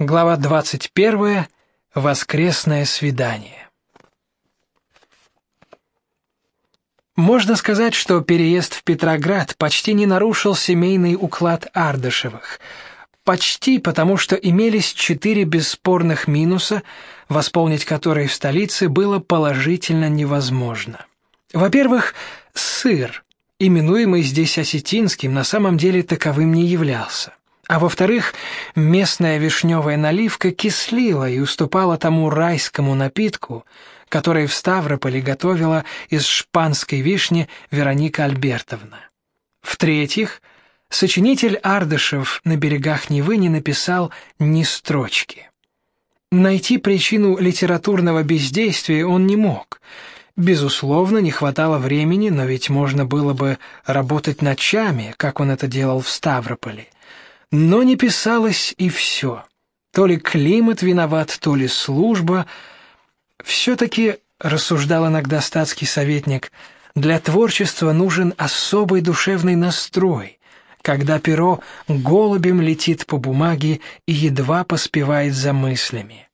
Глава 21. Воскресное свидание. Можно сказать, что переезд в Петроград почти не нарушил семейный уклад Ардышевых. Почти потому, что имелись четыре бесспорных минуса, восполнить которые в столице было положительно невозможно. Во-первых, сыр, именуемый здесь осетинским, на самом деле таковым не являлся. А во-вторых, местная вишневая наливка кислила и уступала тому райскому напитку, который в Ставрополе готовила из шпанской вишни Вероника Альбертовна. В-третьих, сочинитель Ардышев на берегах Невы не написал ни строчки. Найти причину литературного бездействия он не мог. Безусловно, не хватало времени, но ведь можно было бы работать ночами, как он это делал в Ставрополе. Но не писалось и все. То ли климат виноват, то ли служба. все таки рассуждал иногда статский советник, для творчества нужен особый душевный настрой, когда перо голубем летит по бумаге и едва поспевает за мыслями.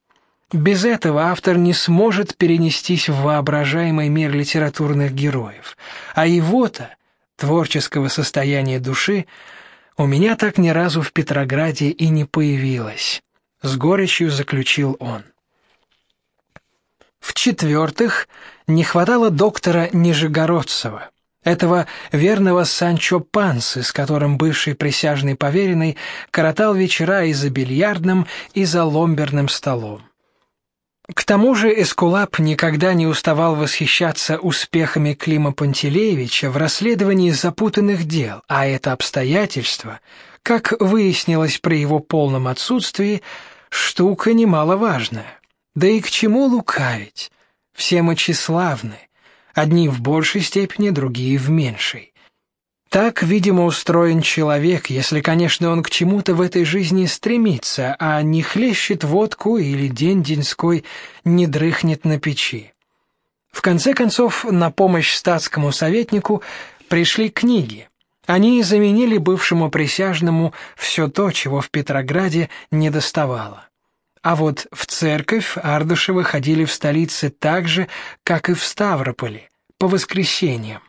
Без этого автор не сможет перенестись в воображаемый мир литературных героев, а его-то творческого состояния души у меня так ни разу в Петрограде и не появилось, с горечью заключил он. В-четвертых, не хватало доктора Нижегородцева, этого верного Санчо Пансы, с которым бывший присяжный поверенный коротал вечера и за бильярдным, и за ломберным столом. К тому же Эскулап никогда не уставал восхищаться успехами Клима Пантелеевича в расследовании запутанных дел, а это обстоятельство, как выяснилось при его полном отсутствии, штука немаловажная. Да и к чему лукавить? Все мы тщеславны, одни в большей степени, другие в меньшей. Так, видимо, устроен человек, если, конечно, он к чему-то в этой жизни стремится, а не хлещет водку или день-деньской не дрыхнет на печи. В конце концов, на помощь статскому советнику пришли книги. Они заменили бывшему присяжному все то, чего в Петрограде не доставало. А вот в церковь Ардушевы ходили в столице так же, как и в Ставрополе, по воскресеньям.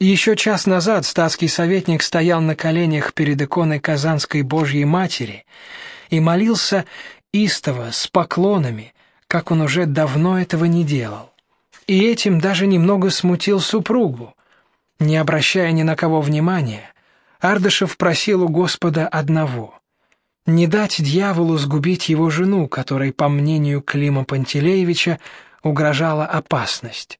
Еще час назад статский советник стоял на коленях перед иконой Казанской Божьей Матери и молился истово, с поклонами, как он уже давно этого не делал. И этим даже немного смутил супругу. Не обращая ни на кого внимания, Ардышев просил у Господа одного — не дать дьяволу сгубить его жену, которой, по мнению Клима Пантелеевича, угрожала опасность.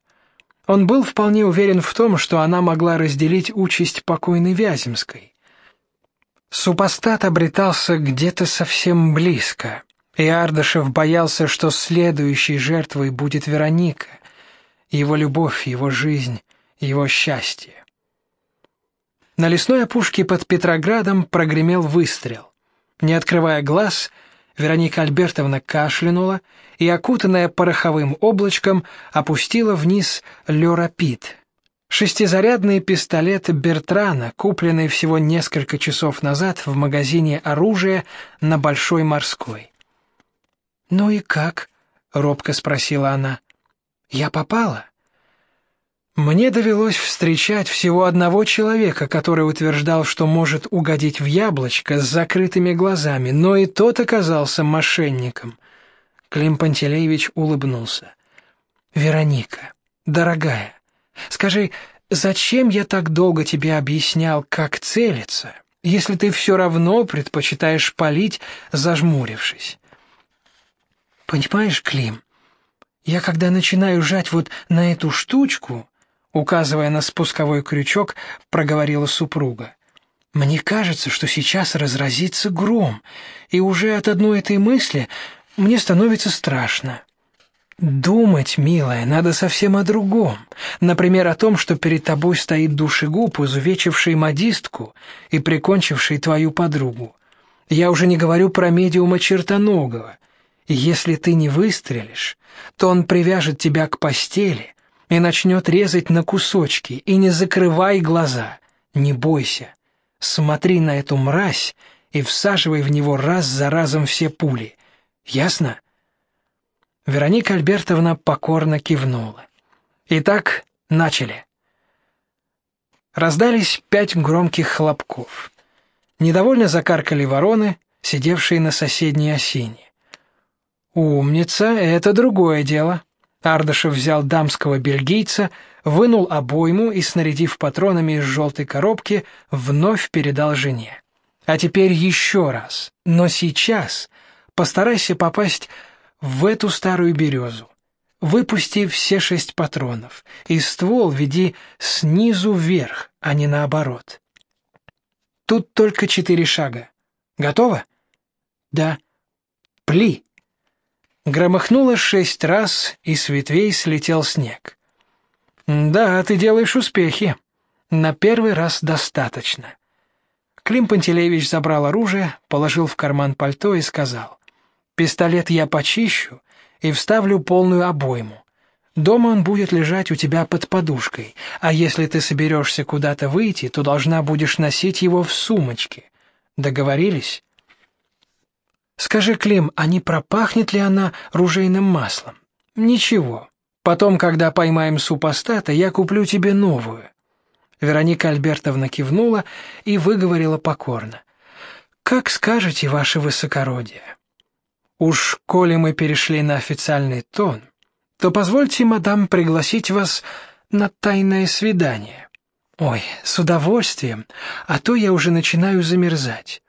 Он был вполне уверен в том, что она могла разделить участь покойной Вяземской. Супостат обретался где-то совсем близко, и Ардашев боялся, что следующей жертвой будет Вероника, его любовь, его жизнь, его счастье. На лесной опушке под Петроградом прогремел выстрел. Не открывая глаз, Вероника Альбертовна кашлянула и, окутанная пороховым облачком, опустила вниз Лёрапид. Шестизарядный пистолет Бертрана, купленный всего несколько часов назад в магазине оружия на Большой Морской. «Ну и как?» — робко спросила она. «Я попала?» Мне довелось встречать всего одного человека, который утверждал, что может угодить в яблочко с закрытыми глазами, но и тот оказался мошенником. Клим Пантелеевич улыбнулся. Вероника, дорогая, скажи, зачем я так долго тебе объяснял, как целиться, если ты все равно предпочитаешь палить, зажмурившись? Понимаешь, Клим, я когда начинаю жать вот на эту штучку, указывая на спусковой крючок, проговорила супруга. Мне кажется, что сейчас разразится гром, и уже от одной этой мысли мне становится страшно. Думать, милая, надо совсем о другом. Например, о том, что перед тобой стоит душегуб, изувечивший модистку и прикончивший твою подругу. Я уже не говорю про медиума чертоногого. Если ты не выстрелишь, то он привяжет тебя к постели, и начнет резать на кусочки, и не закрывай глаза, не бойся. Смотри на эту мразь и всаживай в него раз за разом все пули. Ясно? Вероника Альбертовна покорно кивнула. Итак, начали. Раздались пять громких хлопков. Недовольно закаркали вороны, сидевшие на соседней осине. Умница, это другое дело. Ардашев взял дамского бельгийца, вынул обойму и, снарядив патронами из желтой коробки, вновь передал жене. А теперь еще раз. Но сейчас постарайся попасть в эту старую березу. Выпусти все шесть патронов, и ствол веди снизу вверх, а не наоборот. Тут только четыре шага. Готово? Да. Пли. Громыхнуло шесть раз, и с ветвей слетел снег. Да, ты делаешь успехи. На первый раз достаточно. Клим Пантелеевич забрал оружие, положил в карман пальто и сказал: "Пистолет я почищу и вставлю полную обойму. Дома он будет лежать у тебя под подушкой, а если ты соберешься куда-то выйти, то должна будешь носить его в сумочке. Договорились? Скажи, Клим, а не пропахнет ли она ружейным маслом? Ничего. Потом, когда поймаем супостата, я куплю тебе новую. Вероника Альбертовна кивнула и выговорила покорно: "Как скажете, ваше высокородие. Уж коли мы перешли на официальный тон, то позвольте, мадам, пригласить вас на тайное свидание. Ой, с удовольствием, а то я уже начинаю замерзать.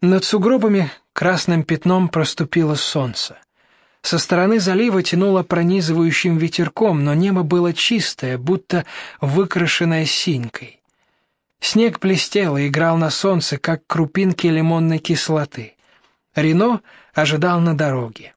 Над сугробами красным пятном проступило солнце. Со стороны залива тянуло пронизывающим ветерком, но небо было чистое, будто выкрашенное синькой. Снег блестел и играл на солнце, как крупинки лимонной кислоты. Рено ожидал на дороге.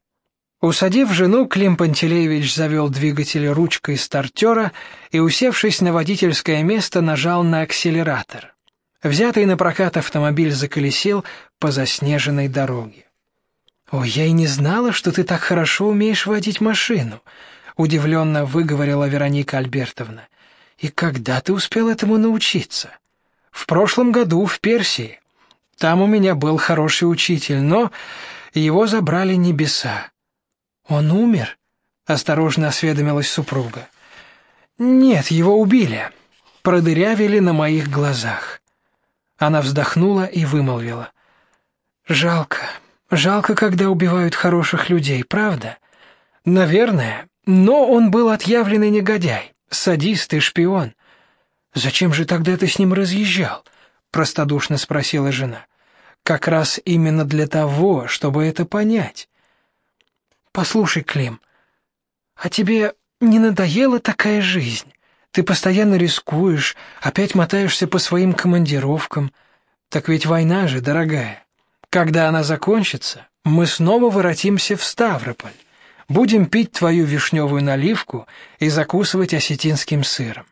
Усадив жену, Клим Пантелеевич завел двигатель ручкой стартера и, усевшись на водительское место, нажал на акселератор. Взятый на прокат автомобиль заколесил по заснеженной дороге. «Ой, я и не знала, что ты так хорошо умеешь водить машину», — удивленно выговорила Вероника Альбертовна. «И когда ты успел этому научиться?» «В прошлом году в Персии. Там у меня был хороший учитель, но его забрали небеса». «Он умер?» — осторожно осведомилась супруга. «Нет, его убили. Продырявили на моих глазах». Она вздохнула и вымолвила. «Жалко». Жалко, когда убивают хороших людей, правда? Наверное, но он был отъявленный негодяй, садист и шпион. Зачем же тогда ты с ним разъезжал? простодушно спросила жена. Как раз именно для того, чтобы это понять. Послушай, Клим, а тебе не надоела такая жизнь? Ты постоянно рискуешь, опять мотаешься по своим командировкам. Так ведь война же, дорогая. Когда она закончится, мы снова воротимся в Ставрополь. Будем пить твою вишневую наливку и закусывать осетинским сыром.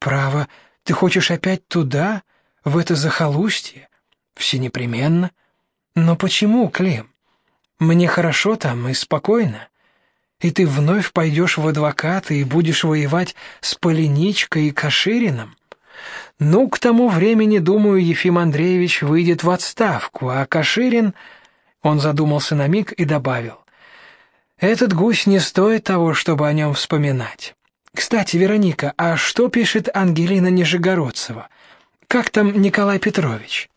Право, ты хочешь опять туда, в это захолустье? Все непременно. Но почему, Клим? Мне хорошо там и спокойно. И ты вновь пойдешь в адвокаты и будешь воевать с Полиничкой и Кашириным? Ну, к тому времени, думаю, Ефим Андреевич выйдет в отставку, а Каширин, он задумался на миг и добавил: Этот гусь не стоит того, чтобы о нем вспоминать. Кстати, Вероника, а что пишет Ангелина Нижегородцева? Как там Николай Петрович?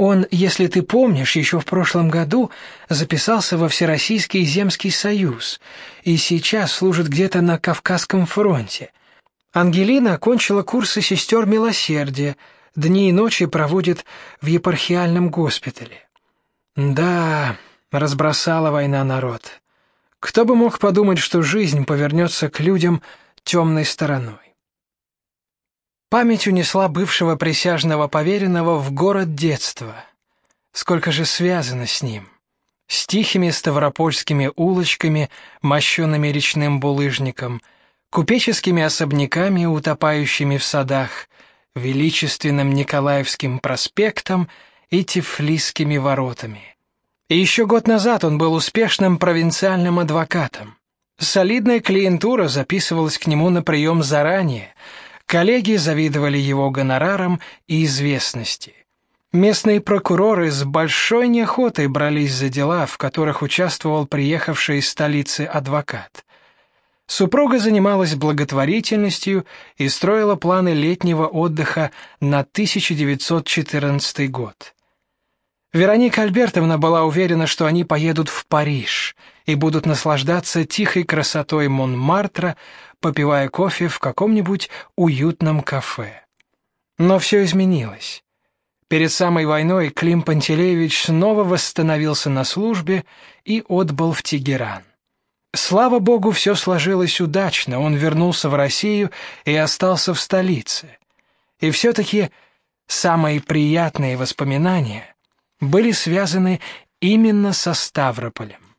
Он, если ты помнишь, еще в прошлом году записался во Всероссийский земский союз и сейчас служит где-то на Кавказском фронте. Ангелина окончила курсы сестер милосердия, дни и ночи проводит в епархиальном госпитале. Да, разбросала война народ. Кто бы мог подумать, что жизнь повернется к людям темной стороной. Память унесла бывшего присяжного поверенного в город детства. Сколько же связано с ним? С тихими ставропольскими улочками, мощенными речным булыжником — купеческими особняками, утопающими в садах, величественным Николаевским проспектом и Тифлисскими воротами. И еще год назад он был успешным провинциальным адвокатом. Солидная клиентура записывалась к нему на прием заранее. Коллеги завидовали его гонорарам и известности. Местные прокуроры с большой неохотой брались за дела, в которых участвовал приехавший из столицы адвокат. Супруга занималась благотворительностью и строила планы летнего отдыха на 1914 год. Вероника Альбертовна была уверена, что они поедут в Париж и будут наслаждаться тихой красотой Монмартра, попивая кофе в каком-нибудь уютном кафе. Но все изменилось. Перед самой войной Клим Пантелеевич снова восстановился на службе и отбыл в Тегеран. Слава богу, все сложилось удачно. Он вернулся в Россию и остался в столице. И все таки самые приятные воспоминания были связаны именно со Ставрополем.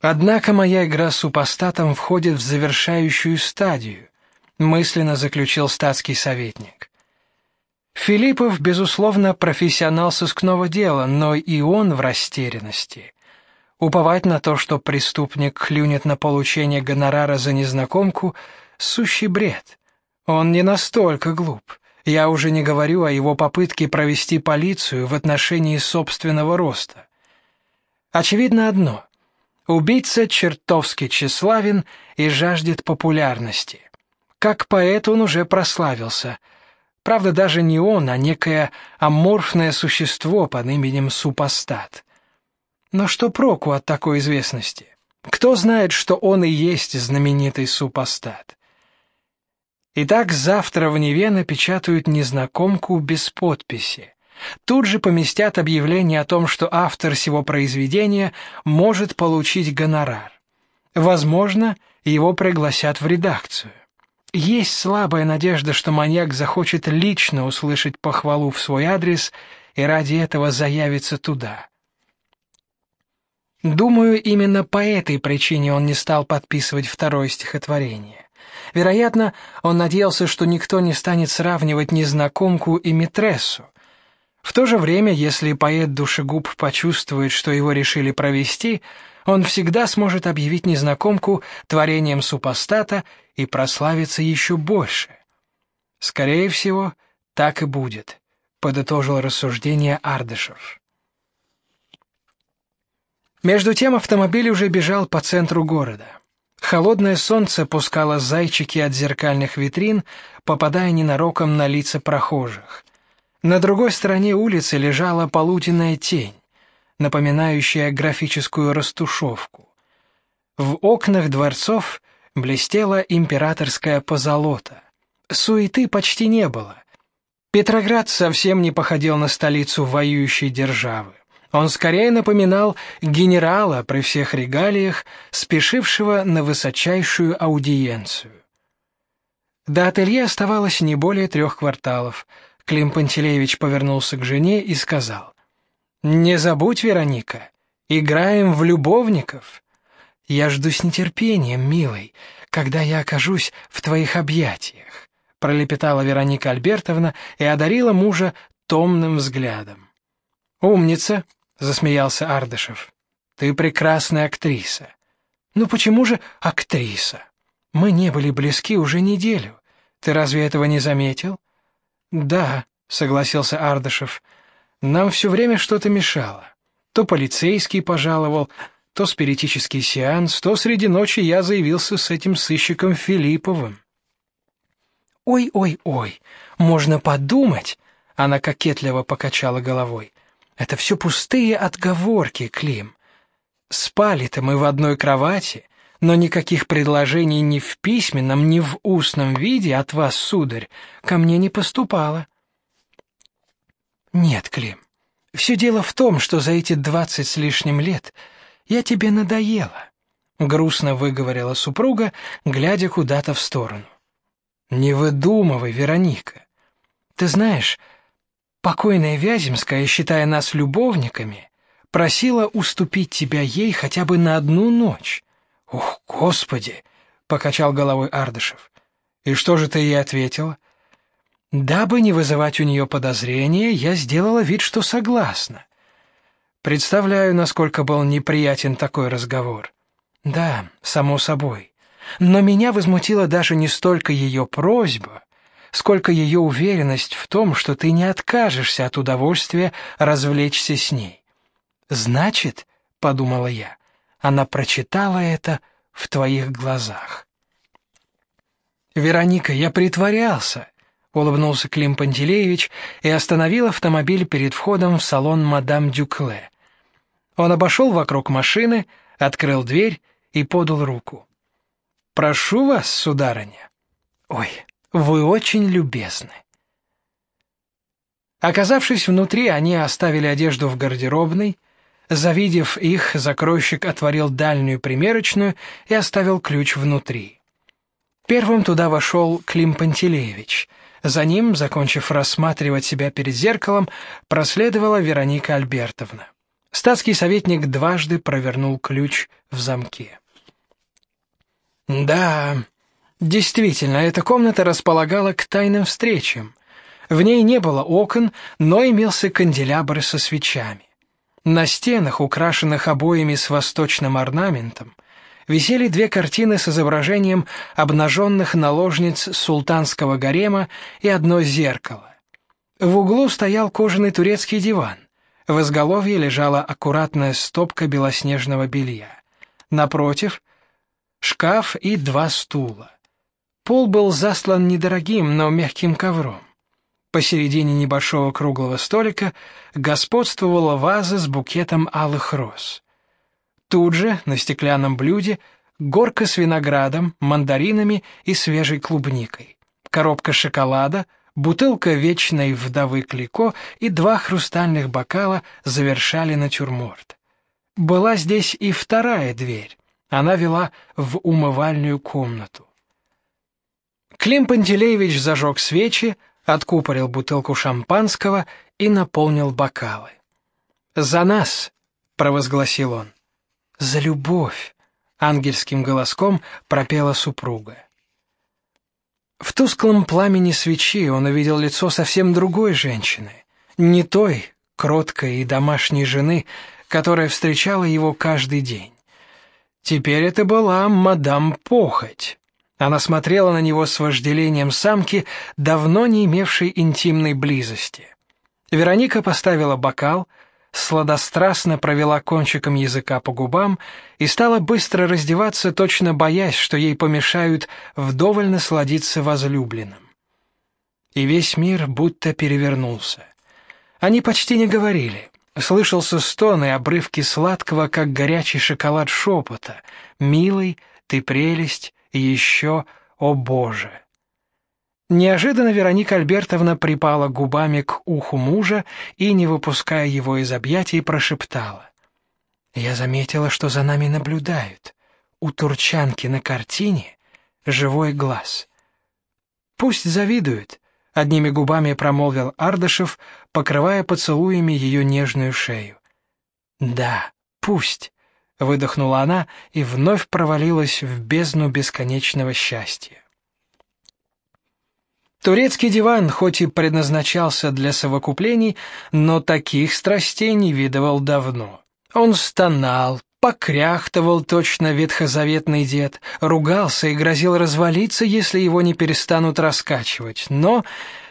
Однако моя игра с супостатом входит в завершающую стадию, мысленно заключил статский советник. Филиппов безусловно профессионал сыскного дела, но и он в растерянности. Уповать на то, что преступник клюнет на получение гонорара за незнакомку, сущий бред. Он не настолько глуп. Я уже не говорю о его попытке провести полицию в отношении собственного роста. Очевидно одно: убийца чертовски тщеславен и жаждет популярности. Как поэт он уже прославился. Правда, даже не он, а некое аморфное существо под именем Супостат. Но что проку от такой известности? Кто знает, что он и есть знаменитый супостат? Итак, завтра в Неве напечатают незнакомку без подписи. Тут же поместят объявление о том, что автор сего произведения может получить гонорар. Возможно, его пригласят в редакцию. Есть слабая надежда, что маньяк захочет лично услышать похвалу в свой адрес и ради этого заявится туда. Думаю, именно по этой причине он не стал подписывать второе стихотворение. Вероятно, он надеялся, что никто не станет сравнивать незнакомку и митрессу. В то же время, если поэт-душегуб почувствует, что его решили провести, он всегда сможет объявить незнакомку творением супостата и прославиться еще больше. Скорее всего, так и будет, подытожил рассуждение Ардышев. Между тем автомобиль уже бежал по центру города. Холодное солнце пускало зайчики от зеркальных витрин, попадая ненароком на лица прохожих. На другой стороне улицы лежала полуденная тень, напоминающая графическую растушевку. В окнах дворцов блестела императорская позолота. Суеты почти не было. Петроград совсем не походил на столицу воюющей державы. Он скорее напоминал генерала при всех регалиях, спешившего на высочайшую аудиенцию. До ателье оставалось не более трех кварталов. Клим Пантелеевич повернулся к жене и сказал: "Не забудь, Вероника, играем в любовников. Я жду с нетерпением, милый, когда я окажусь в твоих объятиях", пролепетала Вероника Альбертовна и одарила мужа томным взглядом. "Умница", засмеялся Ардышев. Ты прекрасная актриса. Ну почему же актриса? Мы не были близки уже неделю. Ты разве этого не заметил? Да, согласился Ардышев. Нам все время что-то мешало. То полицейский пожаловал, то спиритический сеанс, то среди ночи я заявился с этим сыщиком Филипповым. Ой-ой-ой, можно подумать, она кокетливо покачала головой. Это все пустые отговорки, Клим. Спали-то мы в одной кровати, но никаких предложений ни в письменном, ни в устном виде от вас, сударь, ко мне не поступало. Нет, Клим. Все дело в том, что за эти двадцать с лишним лет я тебе надоела, грустно выговорила супруга, глядя куда-то в сторону. Не выдумывай, Вероника. Ты знаешь, Покойная Вяземская, считая нас любовниками, просила уступить тебя ей хотя бы на одну ночь. Ох, господи, покачал головой Ардышев. И что же ты ей ответила? Дабы не вызывать у нее подозрения, я сделала вид, что согласна. Представляю, насколько был неприятен такой разговор. Да, само собой. Но меня возмутила даже не столько ее просьба, сколько ее уверенность в том, что ты не откажешься от удовольствия развлечься с ней. Значит, подумала я, она прочитала это в твоих глазах. Вероника, я притворялся, улыбнулся Клим Пантелеевич и остановил автомобиль перед входом в салон мадам Дюкле. Он обошел вокруг машины, открыл дверь и подал руку. Прошу вас, сударыня. Ой, вы очень любезны. Оказавшись внутри, они оставили одежду в гардеробной. Завидев их, закройщик отворил дальнюю примерочную и оставил ключ внутри. Первым туда вошел Клим Пантелеевич. За ним, закончив рассматривать себя перед зеркалом, проследовала Вероника Альбертовна. Статский советник дважды провернул ключ в замке. Да, действительно, эта комната располагала к тайным встречам. В ней не было окон, но имелся канделябр со свечами. На стенах, украшенных обоями с восточным орнаментом, висели две картины с изображением обнаженных наложниц султанского гарема и одно зеркало. В углу стоял кожаный турецкий диван. В изголовье лежала аккуратная стопка белоснежного белья. Напротив шкаф и два стула. Пол был заслан недорогим, но мягким ковром. Посередине небольшого круглого столика господствовала ваза с букетом алых роз. Тут же, на стеклянном блюде, горка с виноградом, мандаринами и свежей клубникой, коробка шоколада, бутылка вечной вдовы Клико и два хрустальных бокала завершали натюрморт. Была здесь и вторая дверь. Она вела в умывальную комнату. Клим Пантелеевич зажег свечи, откупорил бутылку шампанского и наполнил бокалы. "За нас", провозгласил он. За любовь, ангельским голоском пропела супруга. В тусклом пламени свечи он увидел лицо совсем другой женщины, не той кроткой и домашней жены, которая встречала его каждый день. Теперь это была мадам Похоть. Она смотрела на него с вожделением самки, давно не имевшей интимной близости. Вероника поставила бокал, сладострастно провела кончиком языка по губам и стала быстро раздеваться, точно боясь, что ей помешают вдоволь насладиться возлюбленным. И весь мир будто перевернулся. Они почти не говорили. Слышался стон и обрывки сладкого, как горячий шоколад шепота. «Милый, ты прелесть, и еще, о Боже!» Неожиданно Вероника Альбертовна припала губами к уху мужа и, не выпуская его из объятий, прошептала: "Я заметила, что за нами наблюдают. У турчанки на картине живой глаз. Пусть завидуют", одними губами промолвил Ардашев, покрывая поцелуями ее нежную шею. "Да, пусть", выдохнула она и вновь провалилась в бездну бесконечного счастья. Турецкий диван хоть и предназначался для совокуплений, но таких страстей не видывал давно. Он стонал, покряхтывал точно ветхозаветный дед, ругался и грозил развалиться, если его не перестанут раскачивать. Но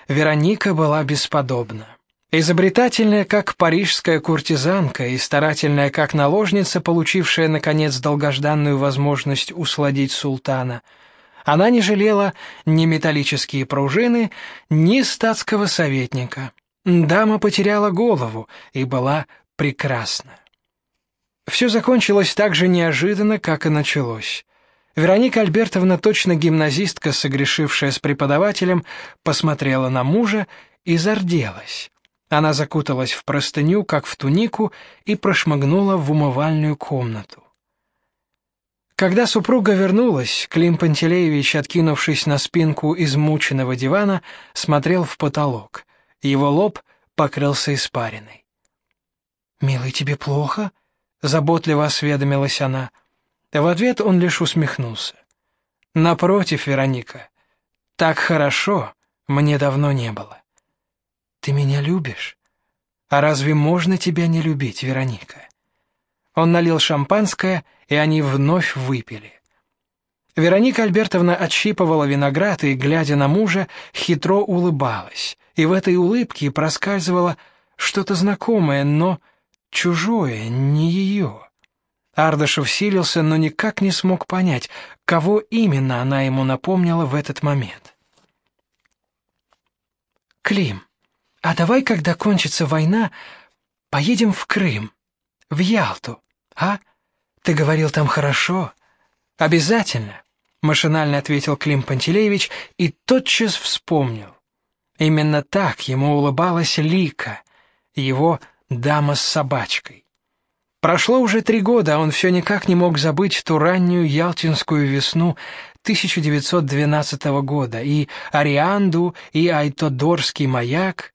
Вероника была бесподобна. Изобретательная, как парижская куртизанка, и старательная, как наложница, получившая наконец долгожданную возможность усладить султана – она не жалела ни металлические пружины, ни статского советника. Дама потеряла голову и была прекрасна. Все закончилось так же неожиданно, как и началось. Вероника Альбертовна, точно гимназистка, согрешившая с преподавателем, посмотрела на мужа и зарделась. Она закуталась в простыню, как в тунику, и прошмыгнула в умывальную комнату. Когда супруга вернулась, Клим Пантелеевич, откинувшись на спинку измученного дивана, смотрел в потолок. Его лоб покрылся испариной. "Милый, тебе плохо?" заботливо осведомилась она. В ответ он лишь усмехнулся. "Напротив, Вероника, так хорошо мне давно не было. Ты меня любишь? А разве можно тебя не любить, Вероника?" Он налил шампанское, и они вновь выпили. Вероника Альбертовна отщипывала виноград и, глядя на мужа, хитро улыбалась. И в этой улыбке проскальзывало что-то знакомое, но чужое, не ее. Ардашев силился, но никак не смог понять, кого именно она ему напомнила в этот момент. Клим, а давай, когда кончится война, поедем в Крым, в Ялту, а? Ты говорил, там хорошо. Обязательно, машинально ответил Клим Пантелеевич и тотчас вспомнил. Именно так ему улыбалась Лика, его дама с собачкой. Прошло уже три года, а он все никак не мог забыть ту раннюю ялтинскую весну 1912 года и Арианду, и Айтодорский маяк.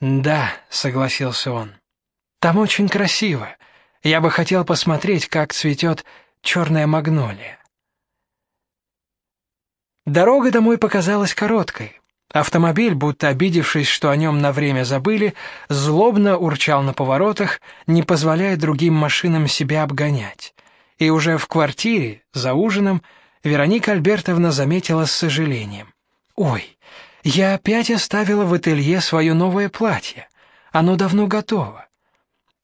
«Да», — согласился он, — «там очень красиво. Я бы хотел посмотреть, как цветет черная магнолия». Дорога домой показалась короткой. Автомобиль, будто обидевшись, что о нем на время забыли, злобно урчал на поворотах, не позволяя другим машинам себя обгонять. И уже в квартире, за ужином, Вероника Альбертовна заметила с сожалением: "Ой, я опять оставила в ателье свое новое платье. Оно давно готово.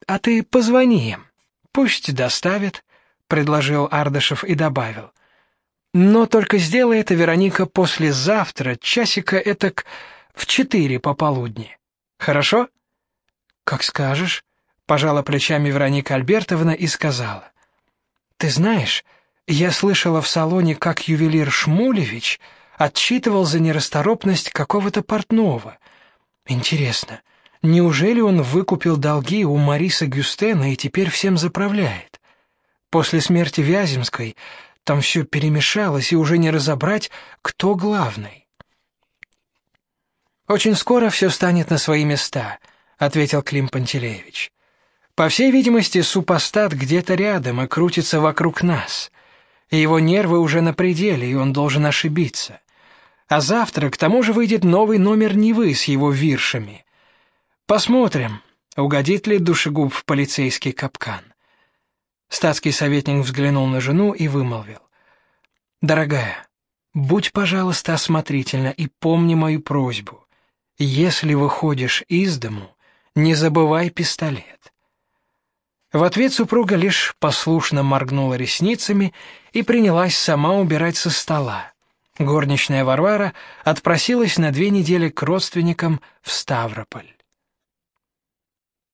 А ты позвони им, пусть доставят", предложил Ардашев и добавил: но только сделай это, Вероника, послезавтра, часика этак в четыре пополудни. Хорошо? Как скажешь, пожала плечами Вероника Альбертовна и сказала: Ты знаешь, я слышала в салоне, как ювелир Шмулевич отчитывал за нерасторопность какого-то портного. Интересно, неужели он выкупил долги у Марисы Гюстена и теперь всем заправляет? После смерти Вяземской там все перемешалось, и уже не разобрать, кто главный. Очень скоро все станет на свои места, ответил Клим Пантелеевич. По всей видимости, супостат где-то рядом и крутится вокруг нас. Его нервы уже на пределе, и он должен ошибиться. А завтра к тому же выйдет новый номер Невы с его виршами. Посмотрим, угодит ли душегуб в полицейский капкан. Статский советник взглянул на жену и вымолвил: "Дорогая, будь, пожалуйста, осмотрительна и помни мою просьбу. Если выходишь из дому, не забывай пистолет". В ответ супруга лишь послушно моргнула ресницами и принялась сама убирать со стола. Горничная Варвара отпросилась на две недели к родственникам в Ставрополь.